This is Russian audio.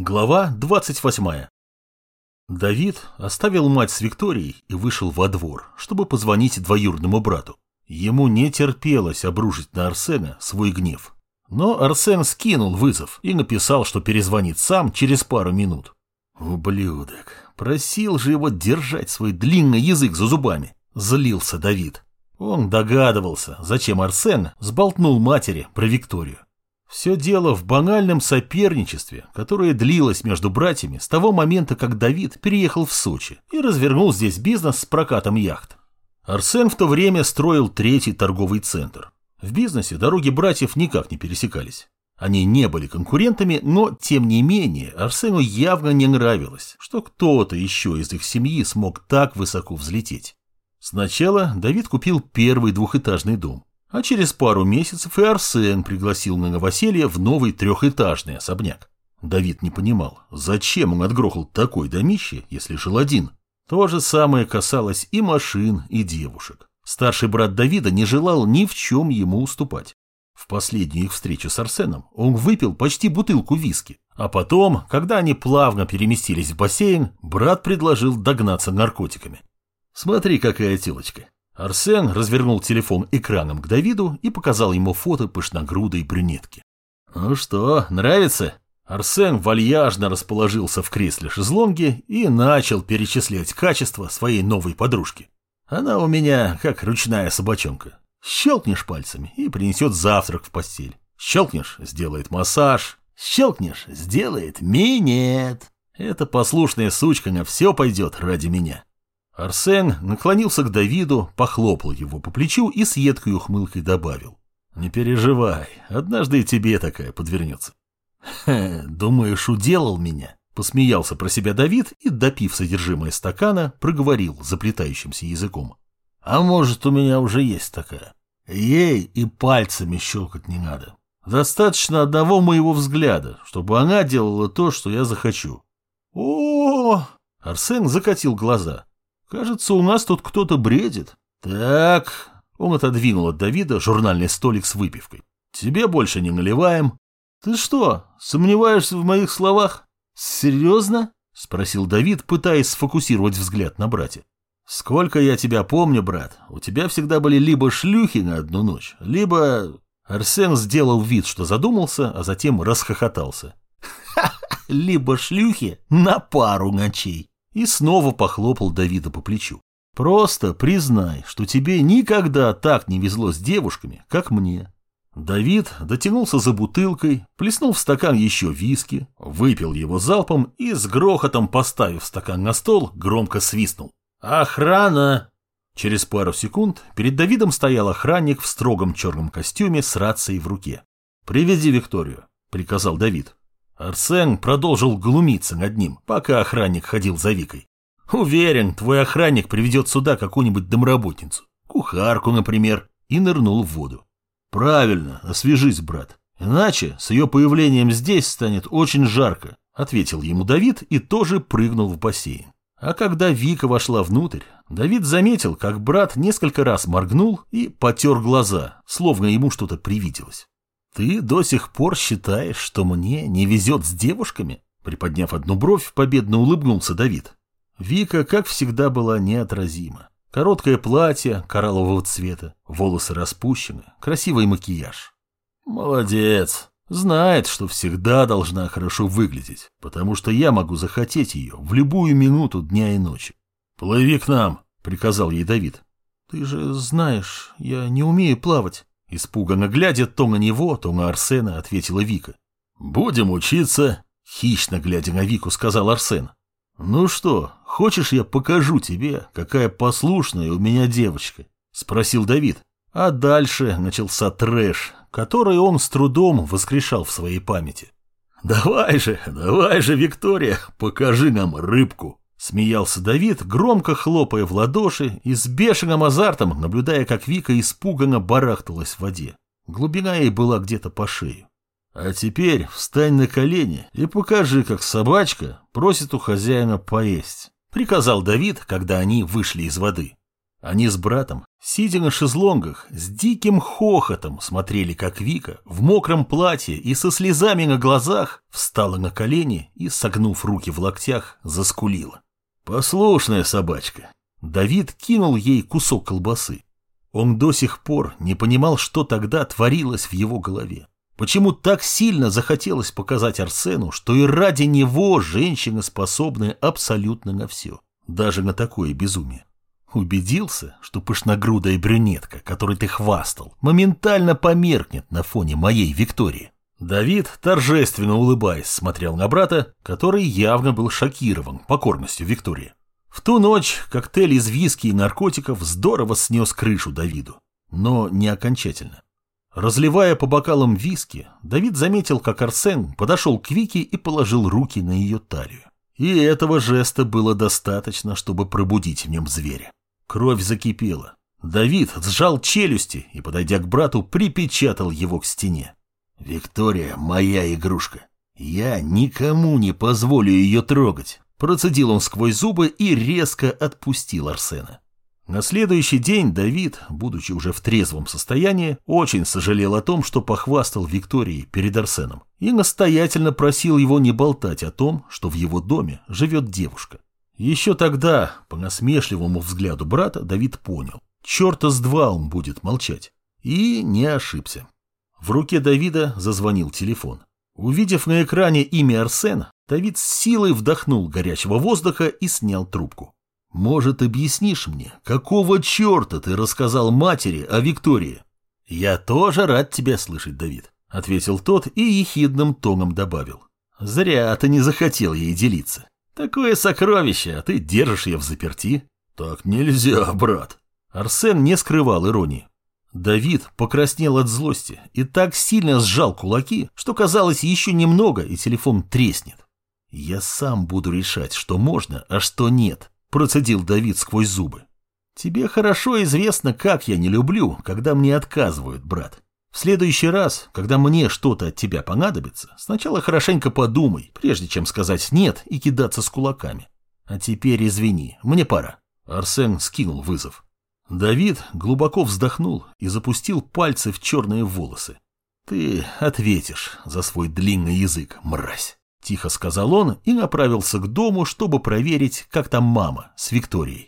Глава 28. Давид оставил мать с Викторией и вышел во двор, чтобы позвонить двоюродному брату. Ему не терпелось обрушить на Арсена свой гнев. Но Арсен скинул вызов и написал, что перезвонит сам через пару минут. «Ублюдок! Просил же его держать свой длинный язык за зубами!» – злился Давид. Он догадывался, зачем Арсен сболтнул матери про Викторию. Все дело в банальном соперничестве, которое длилось между братьями с того момента, как Давид переехал в Сочи и развернул здесь бизнес с прокатом яхт. Арсен в то время строил третий торговый центр. В бизнесе дороги братьев никак не пересекались. Они не были конкурентами, но, тем не менее, Арсену явно не нравилось, что кто-то еще из их семьи смог так высоко взлететь. Сначала Давид купил первый двухэтажный дом. А через пару месяцев и Арсен пригласил на новоселье в новый трехэтажный особняк. Давид не понимал, зачем он отгрохал такой домище, если жил один. То же самое касалось и машин, и девушек. Старший брат Давида не желал ни в чем ему уступать. В последнюю их встречу с Арсеном он выпил почти бутылку виски. А потом, когда они плавно переместились в бассейн, брат предложил догнаться наркотиками. «Смотри, какая телочка. Арсен развернул телефон экраном к Давиду и показал ему фото пышногрудой брюнетки. «Ну что, нравится?» Арсен вальяжно расположился в кресле шезлонги и начал перечислять качества своей новой подружки. «Она у меня как ручная собачонка. Щелкнешь пальцами и принесет завтрак в постель. Щелкнешь – сделает массаж. Щелкнешь – сделает минет. Эта послушная сучка на все пойдет ради меня. Арсен наклонился к Давиду, похлопал его по плечу и с едкой ухмылкой добавил. «Не переживай, однажды и тебе такая подвернется». «Хе, думаешь, уделал меня?» Посмеялся про себя Давид и, допив содержимое стакана, проговорил заплетающимся языком. «А может, у меня уже есть такая? Ей и пальцами щелкать не надо. Достаточно одного моего взгляда, чтобы она делала то, что я захочу». -о Арсен закатил глаза. Кажется, у нас тут кто-то бредит. Так, он отодвинул от Давида журнальный столик с выпивкой. Тебе больше не наливаем. Ты что, сомневаешься в моих словах? Серьезно? Спросил Давид, пытаясь сфокусировать взгляд на брате. Сколько я тебя помню, брат, у тебя всегда были либо шлюхи на одну ночь, либо... Арсен сделал вид, что задумался, а затем расхохотался. Либо шлюхи на пару ночей и снова похлопал Давида по плечу. «Просто признай, что тебе никогда так не везло с девушками, как мне». Давид дотянулся за бутылкой, плеснул в стакан еще виски, выпил его залпом и с грохотом, поставив стакан на стол, громко свистнул. «Охрана!» Через пару секунд перед Давидом стоял охранник в строгом черном костюме с рацией в руке. «Приведи Викторию», — приказал Давид. Арсен продолжил глумиться над ним, пока охранник ходил за Викой. «Уверен, твой охранник приведет сюда какую-нибудь домработницу, кухарку, например, и нырнул в воду. Правильно, освежись, брат. Иначе с ее появлением здесь станет очень жарко», ответил ему Давид и тоже прыгнул в бассейн. А когда Вика вошла внутрь, Давид заметил, как брат несколько раз моргнул и потер глаза, словно ему что-то привиделось. «Ты до сих пор считаешь, что мне не везет с девушками?» Приподняв одну бровь, победно улыбнулся Давид. Вика, как всегда, была неотразима. Короткое платье кораллового цвета, волосы распущены, красивый макияж. Молодец. Знает, что всегда должна хорошо выглядеть, потому что я могу захотеть ее в любую минуту дня и ночи. «Плыви к нам», — приказал ей Давид. «Ты же знаешь, я не умею плавать», Испуганно глядя то на него, то на Арсена, ответила Вика. «Будем учиться», — хищно глядя на Вику, сказал Арсен. «Ну что, хочешь я покажу тебе, какая послушная у меня девочка?» — спросил Давид. А дальше начался трэш, который он с трудом воскрешал в своей памяти. «Давай же, давай же, Виктория, покажи нам рыбку!» Смеялся Давид, громко хлопая в ладоши и с бешеным азартом, наблюдая, как Вика испуганно барахталась в воде. Глубина ей была где-то по шею. А теперь встань на колени и покажи, как собачка просит у хозяина поесть. Приказал Давид, когда они вышли из воды. Они с братом Сидя на шезлонгах, с диким хохотом смотрели, как Вика в мокром платье и со слезами на глазах встала на колени и, согнув руки в локтях, заскулила. Послушная собачка. Давид кинул ей кусок колбасы. Он до сих пор не понимал, что тогда творилось в его голове. Почему так сильно захотелось показать Арсену, что и ради него женщина способна абсолютно на все, даже на такое безумие. Убедился, что пышногрудая брюнетка, которой ты хвастал, моментально померкнет на фоне моей Виктории. Давид, торжественно улыбаясь, смотрел на брата, который явно был шокирован покорностью Виктории. В ту ночь коктейль из виски и наркотиков здорово снес крышу Давиду, но не окончательно. Разливая по бокалам виски, Давид заметил, как Арсен подошел к Вике и положил руки на ее талию. И этого жеста было достаточно, чтобы пробудить в нем зверя. Кровь закипела. Давид сжал челюсти и, подойдя к брату, припечатал его к стене. «Виктория — моя игрушка. Я никому не позволю ее трогать», — процедил он сквозь зубы и резко отпустил Арсена. На следующий день Давид, будучи уже в трезвом состоянии, очень сожалел о том, что похвастал Виктории перед Арсеном, и настоятельно просил его не болтать о том, что в его доме живет девушка. Еще тогда, по насмешливому взгляду брата, Давид понял, черта с два он будет молчать. И не ошибся. В руке Давида зазвонил телефон. Увидев на экране имя Арсена, Давид с силой вдохнул горячего воздуха и снял трубку. «Может, объяснишь мне, какого черта ты рассказал матери о Виктории?» «Я тоже рад тебя слышать, Давид», — ответил тот и ехидным тоном добавил. «Зря ты не захотел ей делиться. Такое сокровище, а ты держишь ее в заперти. Так нельзя, брат. Арсен не скрывал иронии. Давид покраснел от злости и так сильно сжал кулаки, что казалось еще немного, и телефон треснет. «Я сам буду решать, что можно, а что нет», – процедил Давид сквозь зубы. «Тебе хорошо известно, как я не люблю, когда мне отказывают, брат. В следующий раз, когда мне что-то от тебя понадобится, сначала хорошенько подумай, прежде чем сказать «нет» и кидаться с кулаками. А теперь извини, мне пора. Арсен скинул вызов. Давид глубоко вздохнул и запустил пальцы в черные волосы. «Ты ответишь за свой длинный язык, мразь», — тихо сказал он и направился к дому, чтобы проверить, как там мама с Викторией.